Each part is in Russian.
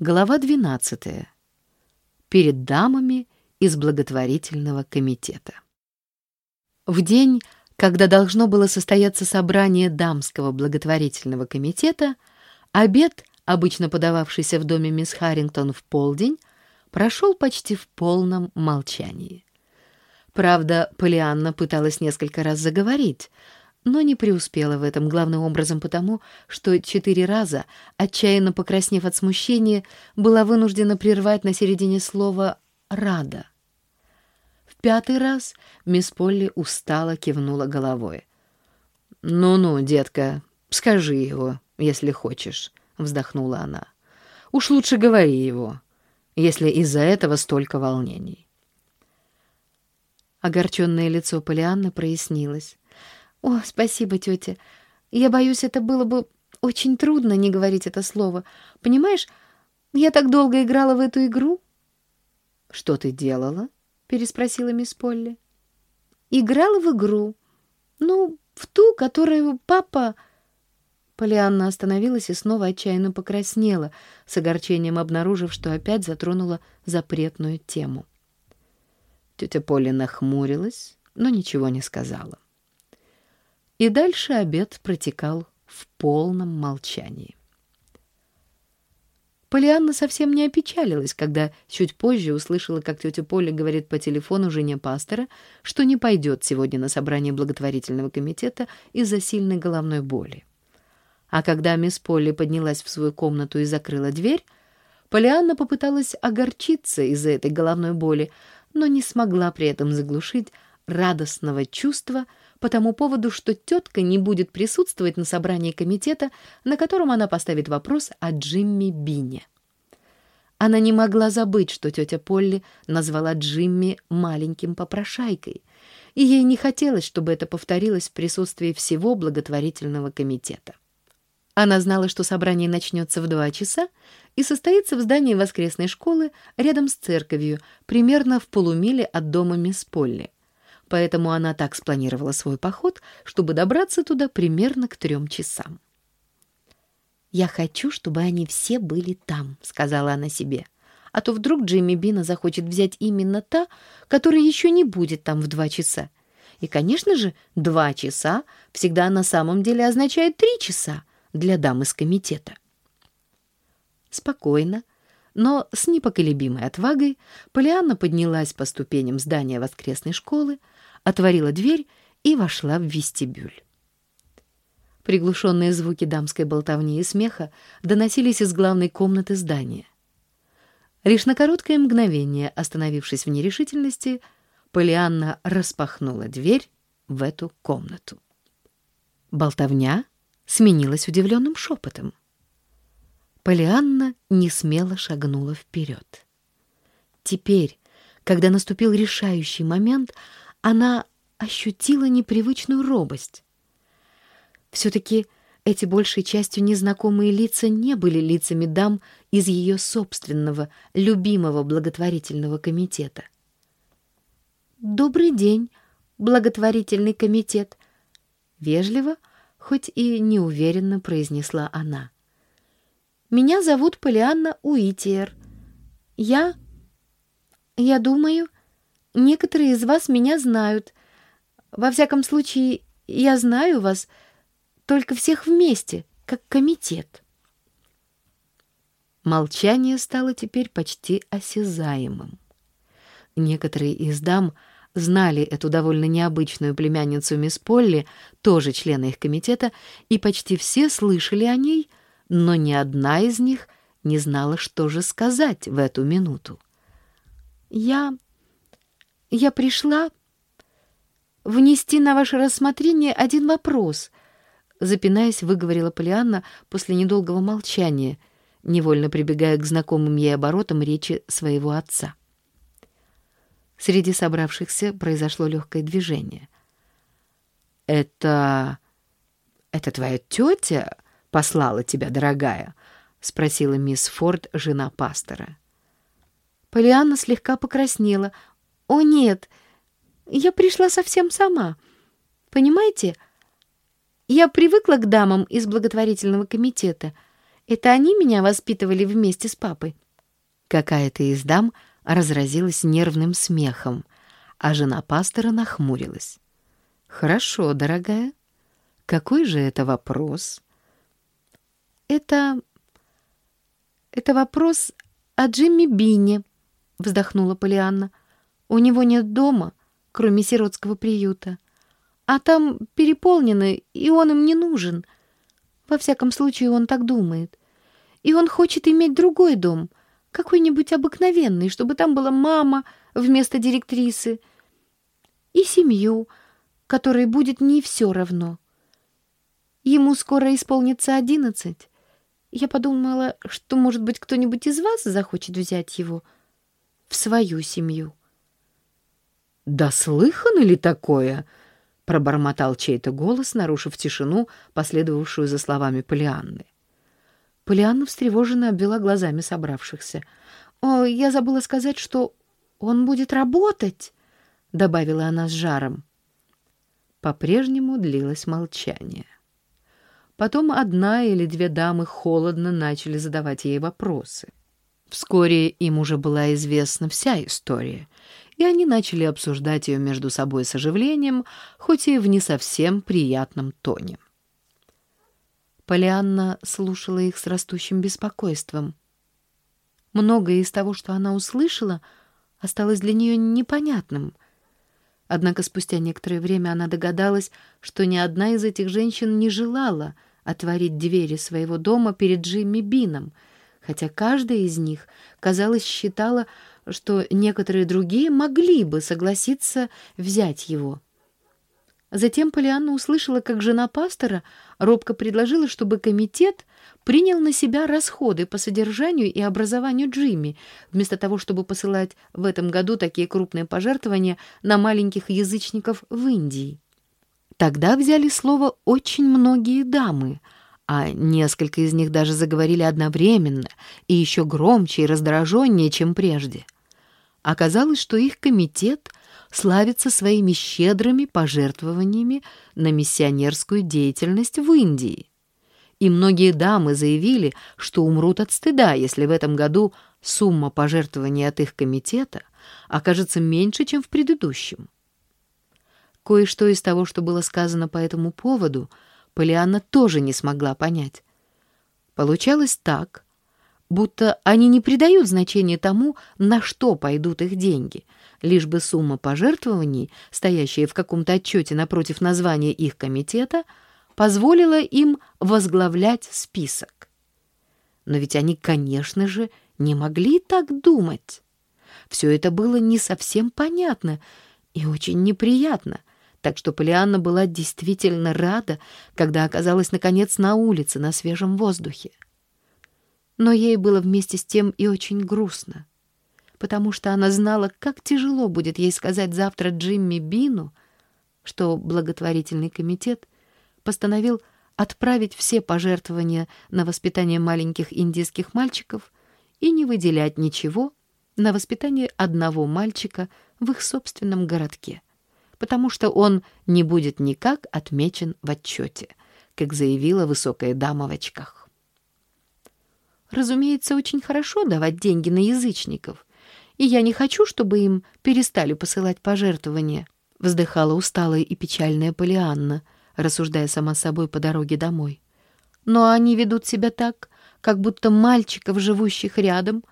Глава 12. Перед дамами из благотворительного комитета. В день, когда должно было состояться собрание дамского благотворительного комитета, обед, обычно подававшийся в доме мисс Харрингтон в полдень, прошел почти в полном молчании. Правда, Полианна пыталась несколько раз заговорить — но не преуспела в этом, главным образом потому, что четыре раза, отчаянно покраснев от смущения, была вынуждена прервать на середине слова «рада». В пятый раз мисс Полли устало кивнула головой. «Ну-ну, детка, скажи его, если хочешь», — вздохнула она. «Уж лучше говори его, если из-за этого столько волнений». Огорченное лицо Полианны прояснилось. «О, спасибо, тетя. Я боюсь, это было бы очень трудно не говорить это слово. Понимаешь, я так долго играла в эту игру». «Что ты делала?» — переспросила мисс Полли. «Играла в игру. Ну, в ту, которую папа...» Полианна остановилась и снова отчаянно покраснела, с огорчением обнаружив, что опять затронула запретную тему. Тетя Поля нахмурилась, но ничего не сказала. И дальше обед протекал в полном молчании. Полианна совсем не опечалилась, когда чуть позже услышала, как тетя Поля говорит по телефону жене пастора, что не пойдет сегодня на собрание благотворительного комитета из-за сильной головной боли. А когда мисс Полли поднялась в свою комнату и закрыла дверь, Полианна попыталась огорчиться из-за этой головной боли, но не смогла при этом заглушить радостного чувства по тому поводу, что тетка не будет присутствовать на собрании комитета, на котором она поставит вопрос о Джимми Бине. Она не могла забыть, что тетя Полли назвала Джимми маленьким попрошайкой, и ей не хотелось, чтобы это повторилось в присутствии всего благотворительного комитета. Она знала, что собрание начнется в два часа и состоится в здании воскресной школы рядом с церковью, примерно в полумиле от дома мисс Полли поэтому она так спланировала свой поход, чтобы добраться туда примерно к трем часам. «Я хочу, чтобы они все были там», — сказала она себе. «А то вдруг Джимми Бина захочет взять именно та, которая еще не будет там в два часа. И, конечно же, два часа всегда на самом деле означает три часа для дам из комитета». Спокойно, но с непоколебимой отвагой Полианна поднялась по ступеням здания воскресной школы, отворила дверь и вошла в вестибюль. Приглушенные звуки дамской болтовни и смеха доносились из главной комнаты здания. Лишь на короткое мгновение, остановившись в нерешительности, Полианна распахнула дверь в эту комнату. Болтовня сменилась удивленным шепотом. Полианна не смело шагнула вперед. Теперь, когда наступил решающий момент, она ощутила непривычную робость. Все-таки эти большей частью незнакомые лица не были лицами дам из ее собственного, любимого благотворительного комитета. «Добрый день, благотворительный комитет!» Вежливо, хоть и неуверенно произнесла она. «Меня зовут Полианна Уитиер. Я... Я думаю, Некоторые из вас меня знают. Во всяком случае, я знаю вас только всех вместе, как комитет. Молчание стало теперь почти осязаемым. Некоторые из дам знали эту довольно необычную племянницу мисс Полли, тоже члена их комитета, и почти все слышали о ней, но ни одна из них не знала, что же сказать в эту минуту. «Я я пришла внести на ваше рассмотрение один вопрос, запинаясь, выговорила Полианна после недолгого молчания, невольно прибегая к знакомым ей оборотам речи своего отца. Среди собравшихся произошло легкое движение. «Это... это твоя тетя послала тебя, дорогая?» — спросила мисс Форд, жена пастора. Полианна слегка покраснела, «О, нет, я пришла совсем сама. Понимаете, я привыкла к дамам из благотворительного комитета, Это они меня воспитывали вместе с папой?» Какая-то из дам разразилась нервным смехом, а жена пастора нахмурилась. «Хорошо, дорогая. Какой же это вопрос?» «Это... это вопрос о Джимми Бине», — вздохнула Полианна. «У него нет дома, кроме сиротского приюта. А там переполнено, и он им не нужен. Во всяком случае, он так думает. И он хочет иметь другой дом, какой-нибудь обыкновенный, чтобы там была мама вместо директрисы, и семью, которой будет не все равно. Ему скоро исполнится одиннадцать. Я подумала, что, может быть, кто-нибудь из вас захочет взять его в свою семью. «Да слыхано ли такое?» — пробормотал чей-то голос, нарушив тишину, последовавшую за словами Полианны. Полианна встревоженно обвела глазами собравшихся. «О, я забыла сказать, что он будет работать!» — добавила она с жаром. По-прежнему длилось молчание. Потом одна или две дамы холодно начали задавать ей вопросы. Вскоре им уже была известна вся история, и они начали обсуждать ее между собой с оживлением, хоть и в не совсем приятном тоне. Полианна слушала их с растущим беспокойством. Многое из того, что она услышала, осталось для нее непонятным. Однако спустя некоторое время она догадалась, что ни одна из этих женщин не желала отворить двери своего дома перед Джимми Бином, хотя каждая из них, казалось, считала, что некоторые другие могли бы согласиться взять его. Затем Полианна услышала, как жена пастора робко предложила, чтобы комитет принял на себя расходы по содержанию и образованию Джимми, вместо того, чтобы посылать в этом году такие крупные пожертвования на маленьких язычников в Индии. Тогда взяли слово очень многие дамы, а несколько из них даже заговорили одновременно и еще громче и раздраженнее, чем прежде. Оказалось, что их комитет славится своими щедрыми пожертвованиями на миссионерскую деятельность в Индии. И многие дамы заявили, что умрут от стыда, если в этом году сумма пожертвований от их комитета окажется меньше, чем в предыдущем. Кое-что из того, что было сказано по этому поводу, Полианна тоже не смогла понять. Получалось так, будто они не придают значения тому, на что пойдут их деньги, лишь бы сумма пожертвований, стоящая в каком-то отчете напротив названия их комитета, позволила им возглавлять список. Но ведь они, конечно же, не могли так думать. Все это было не совсем понятно и очень неприятно, так что Полианна была действительно рада, когда оказалась, наконец, на улице, на свежем воздухе. Но ей было вместе с тем и очень грустно, потому что она знала, как тяжело будет ей сказать завтра Джимми Бину, что благотворительный комитет постановил отправить все пожертвования на воспитание маленьких индийских мальчиков и не выделять ничего на воспитание одного мальчика в их собственном городке, потому что он не будет никак отмечен в отчете, как заявила высокая дама в очках. Разумеется, очень хорошо давать деньги на язычников. И я не хочу, чтобы им перестали посылать пожертвования, вздыхала усталая и печальная Полианна, рассуждая сама собой по дороге домой. Но они ведут себя так, как будто мальчиков, живущих рядом,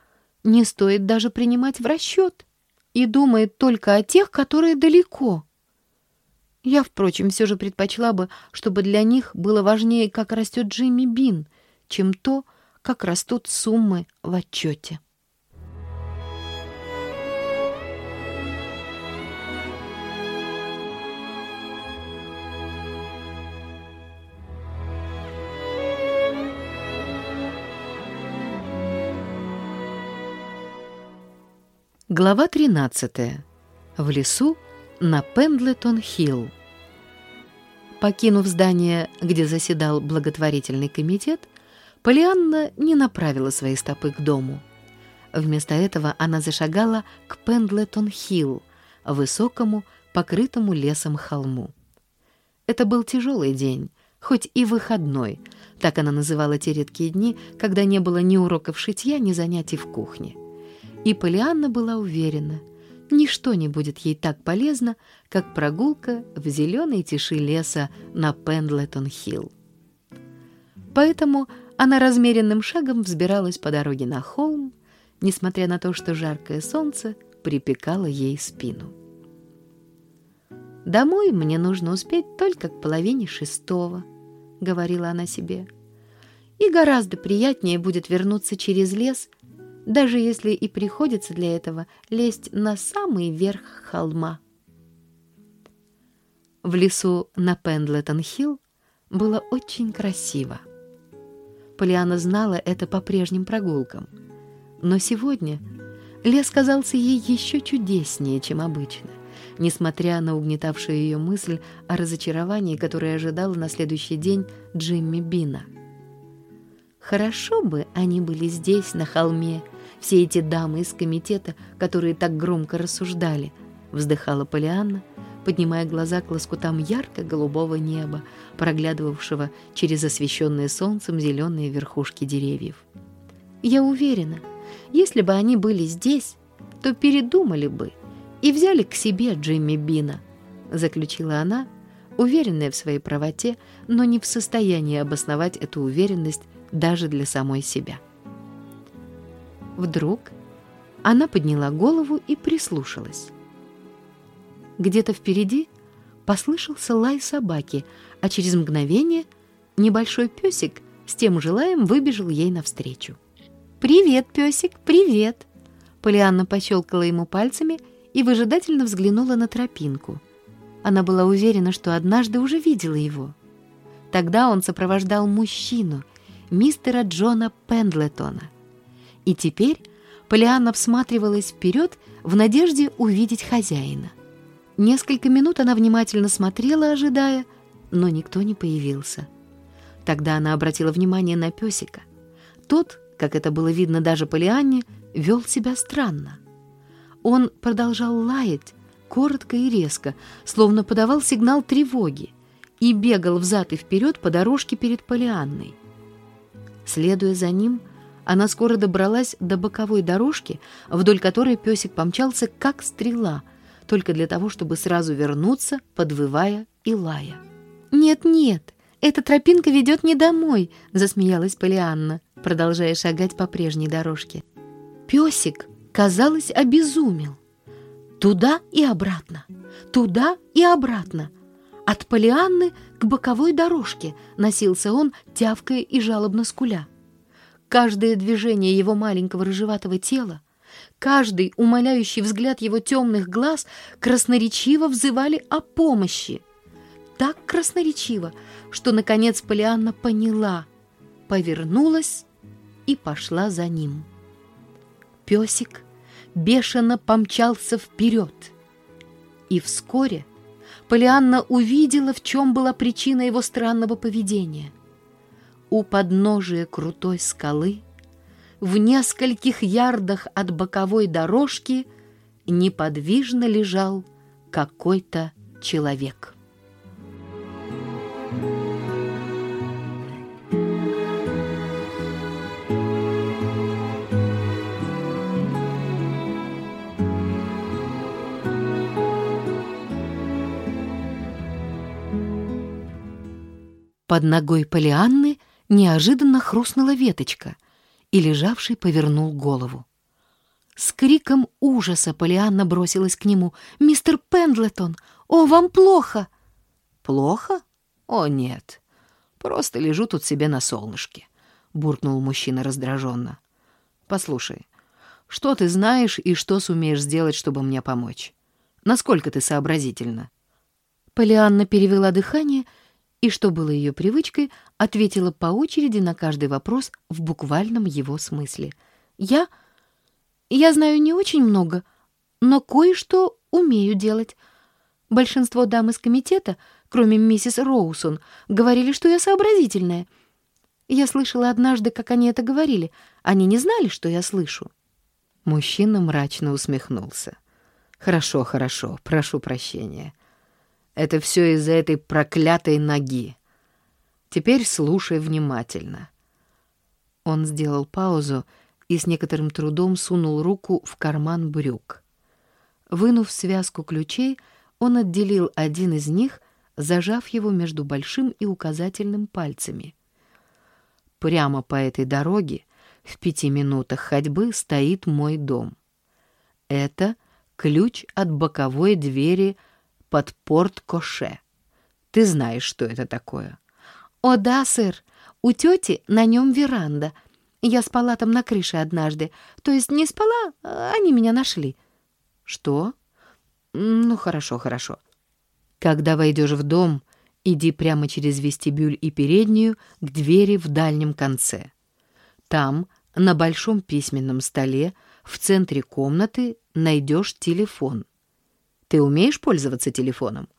не стоит даже принимать в расчет и думает только о тех, которые далеко. Я, впрочем, все же предпочла бы, чтобы для них было важнее, как растет Джимми Бин, чем то, как растут суммы в отчете. Глава 13. В лесу на Пендлетон-Хилл. Покинув здание, где заседал благотворительный комитет, Полианна не направила свои стопы к дому. Вместо этого она зашагала к Пендлетон-Хилл, высокому, покрытому лесом холму. Это был тяжелый день, хоть и выходной. Так она называла те редкие дни, когда не было ни уроков шитья, ни занятий в кухне. И Полианна была уверена, ничто не будет ей так полезно, как прогулка в зеленой тиши леса на Пендлетон-Хилл. Поэтому она размеренным шагом взбиралась по дороге на холм, несмотря на то, что жаркое солнце припекало ей спину. «Домой мне нужно успеть только к половине шестого», — говорила она себе. «И гораздо приятнее будет вернуться через лес, даже если и приходится для этого лезть на самый верх холма». В лесу на Пендлетон-Хилл было очень красиво. Полиана знала это по прежним прогулкам. Но сегодня лес казался ей еще чудеснее, чем обычно, несмотря на угнетавшую ее мысль о разочаровании, которое ожидала на следующий день Джимми Бина. Хорошо бы они были здесь, на холме, все эти дамы из комитета, которые так громко рассуждали, вздыхала Полианна, поднимая глаза к лоскутам ярко-голубого неба, проглядывавшего через освещенные солнцем зеленые верхушки деревьев. «Я уверена, если бы они были здесь, то передумали бы и взяли к себе Джимми Бина», заключила она, уверенная в своей правоте, но не в состоянии обосновать эту уверенность даже для самой себя. Вдруг она подняла голову и прислушалась. Где-то впереди послышался лай собаки, а через мгновение небольшой песик с тем же лаем выбежал ей навстречу. «Привет, песик, привет!» Полианна пощелкала ему пальцами и выжидательно взглянула на тропинку. Она была уверена, что однажды уже видела его. Тогда он сопровождал мужчину, мистера Джона Пендлетона. И теперь Полианна всматривалась вперед в надежде увидеть хозяина. Несколько минут она внимательно смотрела, ожидая, но никто не появился. Тогда она обратила внимание на песика. Тот, как это было видно даже Полианне, вел себя странно. Он продолжал лаять, коротко и резко, словно подавал сигнал тревоги, и бегал взад и вперед по дорожке перед Полианной. Следуя за ним, она скоро добралась до боковой дорожки, вдоль которой песик помчался, как стрела, только для того, чтобы сразу вернуться, подвывая и лая. «Нет-нет, эта тропинка ведет не домой», — засмеялась Полианна, продолжая шагать по прежней дорожке. Песик, казалось, обезумел. Туда и обратно, туда и обратно. От Полианны к боковой дорожке носился он, тявкая и жалобно скуля. Каждое движение его маленького рыжеватого тела — Каждый умоляющий взгляд его темных глаз красноречиво взывали о помощи. Так красноречиво, что, наконец, Полианна поняла, повернулась и пошла за ним. Песик бешено помчался вперед. И вскоре Полианна увидела, в чем была причина его странного поведения. У подножия крутой скалы — в нескольких ярдах от боковой дорожки неподвижно лежал какой-то человек. Под ногой Полианны неожиданно хрустнула веточка — и лежавший повернул голову. С криком ужаса Полианна бросилась к нему. «Мистер Пендлетон! О, вам плохо!» «Плохо? О, нет. Просто лежу тут себе на солнышке», — буркнул мужчина раздраженно. «Послушай, что ты знаешь и что сумеешь сделать, чтобы мне помочь? Насколько ты сообразительна?» Полианна перевела дыхание и, что было ее привычкой, ответила по очереди на каждый вопрос в буквальном его смысле. «Я... я знаю не очень много, но кое-что умею делать. Большинство дам из комитета, кроме миссис Роусон, говорили, что я сообразительная. Я слышала однажды, как они это говорили. Они не знали, что я слышу». Мужчина мрачно усмехнулся. «Хорошо, хорошо, прошу прощения. Это все из-за этой проклятой ноги. Теперь слушай внимательно». Он сделал паузу и с некоторым трудом сунул руку в карман брюк. Вынув связку ключей, он отделил один из них, зажав его между большим и указательным пальцами. Прямо по этой дороге, в пяти минутах ходьбы, стоит мой дом. Это ключ от боковой двери под порт-коше. Ты знаешь, что это такое? «О да, сэр, у тети на нем веранда. Я спала там на крыше однажды. То есть не спала, а они меня нашли». «Что? Ну, хорошо, хорошо. Когда войдешь в дом, иди прямо через вестибюль и переднюю к двери в дальнем конце. Там, на большом письменном столе, в центре комнаты найдешь телефон. Ты умеешь пользоваться телефоном?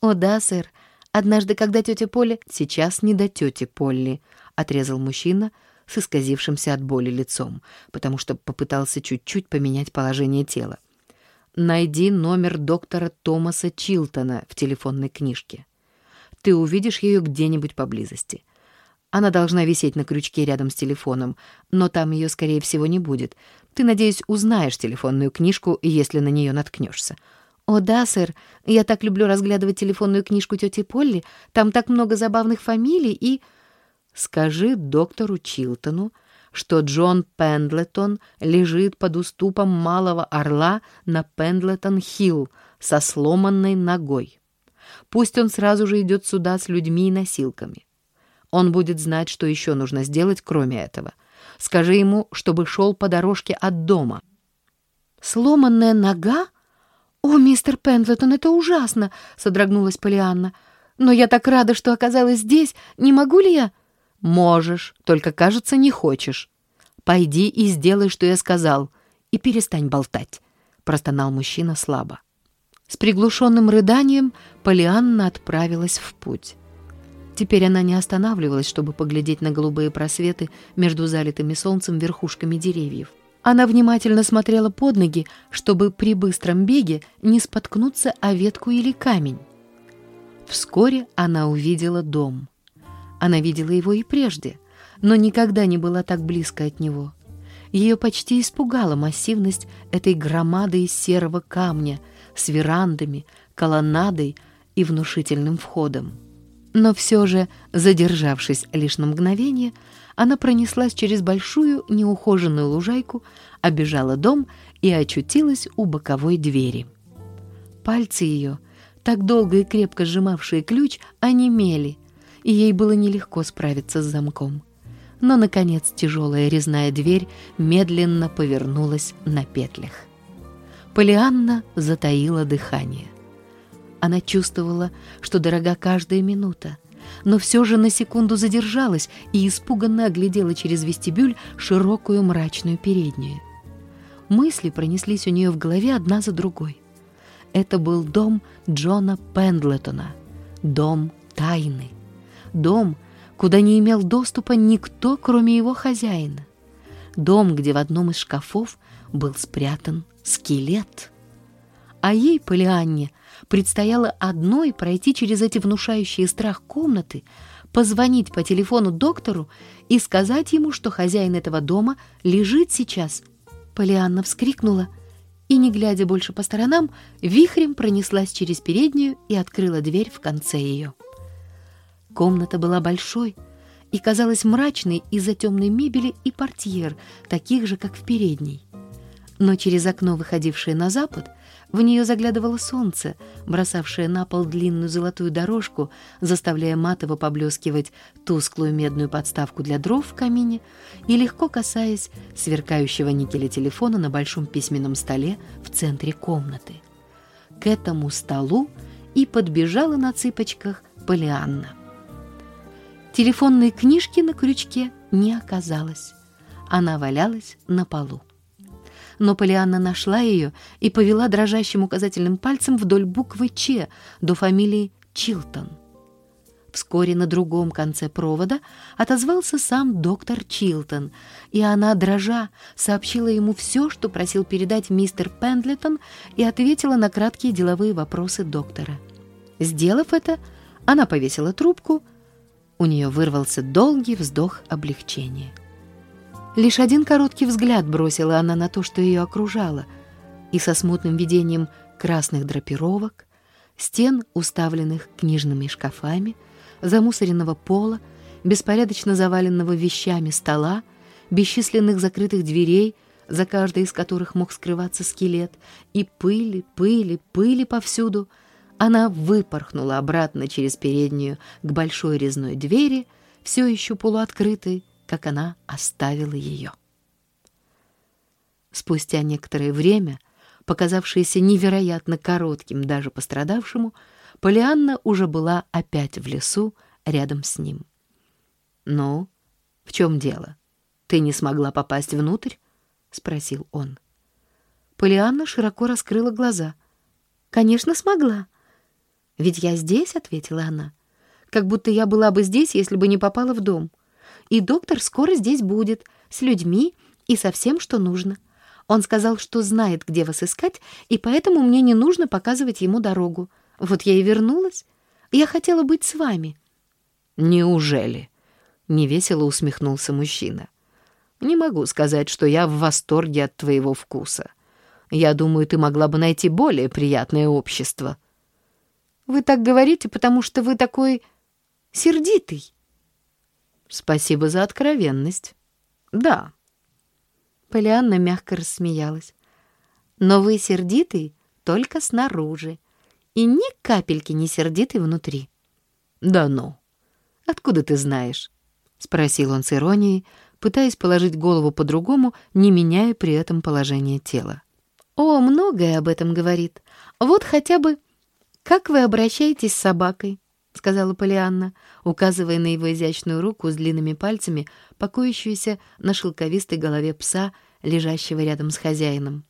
О, да, сэр. Однажды, когда тетя Поля... Сейчас не до тети Полли, — отрезал мужчина с исказившимся от боли лицом, потому что попытался чуть-чуть поменять положение тела. Найди номер доктора Томаса Чилтона в телефонной книжке. Ты увидишь ее где-нибудь поблизости. Она должна висеть на крючке рядом с телефоном, но там ее, скорее всего, не будет. Ты, надеюсь, узнаешь телефонную книжку, если на нее наткнешься. «О, да, сэр. Я так люблю разглядывать телефонную книжку тети Полли. Там так много забавных фамилий и...» «Скажи доктору Чилтону, что Джон Пендлетон лежит под уступом Малого Орла на Пендлетон-Хилл со сломанной ногой. Пусть он сразу же идет сюда с людьми и носилками. Он будет знать, что еще нужно сделать, кроме этого. Скажи ему, чтобы шел по дорожке от дома. «Сломанная нога? О, мистер Пендлетон, это ужасно!» — содрогнулась Полианна. «Но я так рада, что оказалась здесь. Не могу ли я...» «Можешь, только, кажется, не хочешь. Пойди и сделай, что я сказал, и перестань болтать», — простонал мужчина слабо. С приглушенным рыданием Полианна отправилась в путь. Теперь она не останавливалась, чтобы поглядеть на голубые просветы между залитыми солнцем верхушками деревьев. Она внимательно смотрела под ноги, чтобы при быстром беге не споткнуться о ветку или камень. Вскоре она увидела дом. Она видела его и прежде, но никогда не была так близко от него. Ее почти испугала массивность этой громады из серого камня с верандами, колоннадой и внушительным входом. Но все же, задержавшись лишь на мгновение, она пронеслась через большую неухоженную лужайку, обежала дом и очутилась у боковой двери. Пальцы ее, так долго и крепко сжимавшие ключ, онемели, и ей было нелегко справиться с замком. Но, наконец, тяжелая резная дверь медленно повернулась на петлях. Полианна затаила дыхание. Она чувствовала, что дорога каждая минута, но все же на секунду задержалась и испуганно оглядела через вестибюль широкую мрачную переднюю. Мысли пронеслись у нее в голове одна за другой. Это был дом Джона Пендлетона, дом тайны дом, куда не имел доступа никто, кроме его хозяина. Дом, где в одном из шкафов был спрятан скелет. А ей, Полианне, предстояло одной пройти через эти внушающие страх комнаты, позвонить по телефону доктору и сказать ему, что хозяин этого дома лежит сейчас. Полианна вскрикнула и, не глядя больше по сторонам, вихрем пронеслась через переднюю и открыла дверь в конце ее. Комната была большой и казалась мрачной из-за темной мебели и портьер, таких же, как в передней. Но через окно, выходившее на запад, в нее заглядывало солнце, бросавшее на пол длинную золотую дорожку, заставляя матово поблескивать тусклую медную подставку для дров в камине и легко касаясь сверкающего никеля телефона на большом письменном столе в центре комнаты. К этому столу и подбежала на цыпочках Полианна. Телефонной книжки на крючке не оказалось. Она валялась на полу. Но Полианна нашла ее и повела дрожащим указательным пальцем вдоль буквы «Ч» до фамилии Чилтон. Вскоре на другом конце провода отозвался сам доктор Чилтон, и она, дрожа, сообщила ему все, что просил передать мистер Пендлетон, и ответила на краткие деловые вопросы доктора. Сделав это, она повесила трубку — У нее вырвался долгий вздох облегчения. Лишь один короткий взгляд бросила она на то, что ее окружало, и со смутным видением красных драпировок, стен, уставленных книжными шкафами, замусоренного пола, беспорядочно заваленного вещами стола, бесчисленных закрытых дверей, за каждой из которых мог скрываться скелет, и пыли, пыли, пыли повсюду, она выпорхнула обратно через переднюю к большой резной двери, все еще полуоткрытой, как она оставила ее. Спустя некоторое время, показавшееся невероятно коротким даже пострадавшему, Полианна уже была опять в лесу рядом с ним. «Ну, в чем дело? Ты не смогла попасть внутрь?» — спросил он. Полианна широко раскрыла глаза. «Конечно, смогла. Ведь я здесь», — ответила она. «Как будто я была бы здесь, если бы не попала в дом. И доктор скоро здесь будет, с людьми и со всем, что нужно. Он сказал, что знает, где вас искать, и поэтому мне не нужно показывать ему дорогу. Вот я и вернулась. Я хотела быть с вами». «Неужели?» — невесело усмехнулся мужчина. «Не могу сказать, что я в восторге от твоего вкуса. Я думаю, ты могла бы найти более приятное общество». «Вы так говорите, потому что вы такой сердитый». «Спасибо за откровенность». «Да». Полианна мягко рассмеялась. «Но вы сердитый только снаружи, и ни капельки не сердитый внутри». «Да ну! Откуда ты знаешь?» — спросил он с иронией, пытаясь положить голову по-другому, не меняя при этом положение тела. «О, многое об этом говорит. Вот хотя бы как вы обращаетесь с собакой?» — сказала Полианна, указывая на его изящную руку с длинными пальцами, покоящуюся на шелковистой голове пса, лежащего рядом с хозяином.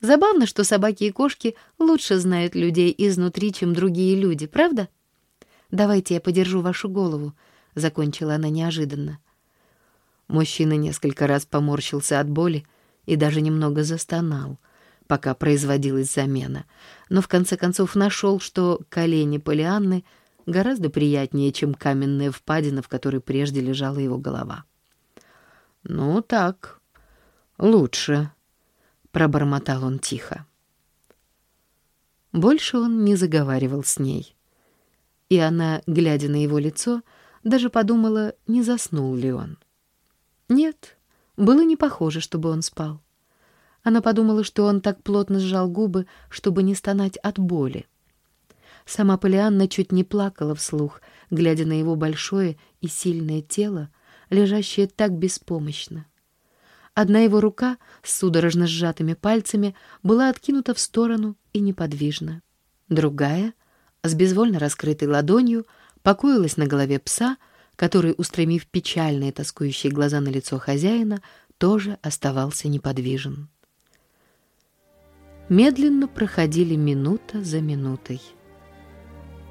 «Забавно, что собаки и кошки лучше знают людей изнутри, чем другие люди, правда? Давайте я подержу вашу голову», — закончила она неожиданно. Мужчина несколько раз поморщился от боли и даже немного застонал, пока производилась замена, но в конце концов нашел, что колени Полианны — гораздо приятнее, чем каменная впадина, в которой прежде лежала его голова. «Ну так, лучше», — пробормотал он тихо. Больше он не заговаривал с ней. И она, глядя на его лицо, даже подумала, не заснул ли он. Нет, было не похоже, чтобы он спал. Она подумала, что он так плотно сжал губы, чтобы не стонать от боли. Сама Полианна чуть не плакала вслух, глядя на его большое и сильное тело, лежащее так беспомощно. Одна его рука с судорожно сжатыми пальцами была откинута в сторону и неподвижна. Другая, с безвольно раскрытой ладонью, покоилась на голове пса, который, устремив печальные тоскующие глаза на лицо хозяина, тоже оставался неподвижен. Медленно проходили минута за минутой.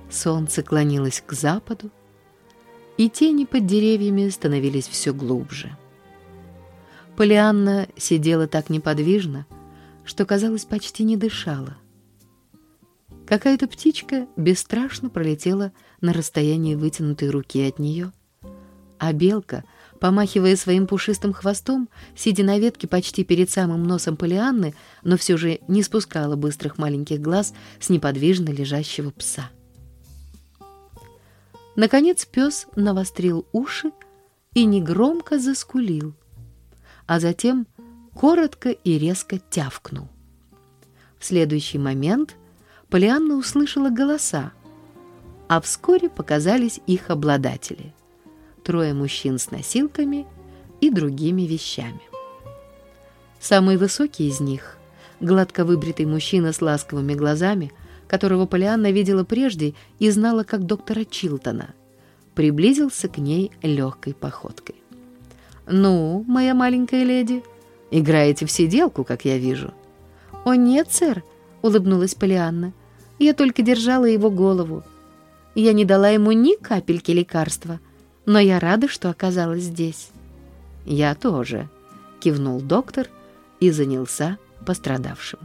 Солнце клонилось к западу, и тени под деревьями становились все глубже. Полианна сидела так неподвижно, что, казалось, почти не дышала. Какая-то птичка бесстрашно пролетела на расстоянии вытянутой руки от нее, а белка, помахивая своим пушистым хвостом, сидя на ветке почти перед самым носом Полианны, но все же не спускала быстрых маленьких глаз с неподвижно лежащего пса. Наконец пес навострил уши и негромко заскулил, а затем коротко и резко тявкнул. В следующий момент Полианна услышала голоса, а вскоре показались их обладатели — трое мужчин с носилками и другими вещами. Самый высокий из них, гладко выбритый мужчина с ласковыми глазами — которого Полианна видела прежде и знала как доктора Чилтона, приблизился к ней легкой походкой. «Ну, моя маленькая леди, играете в сиделку, как я вижу». «О, нет, сэр», — улыбнулась Полианна. «Я только держала его голову. Я не дала ему ни капельки лекарства, но я рада, что оказалась здесь». «Я тоже», — кивнул доктор и занялся пострадавшим.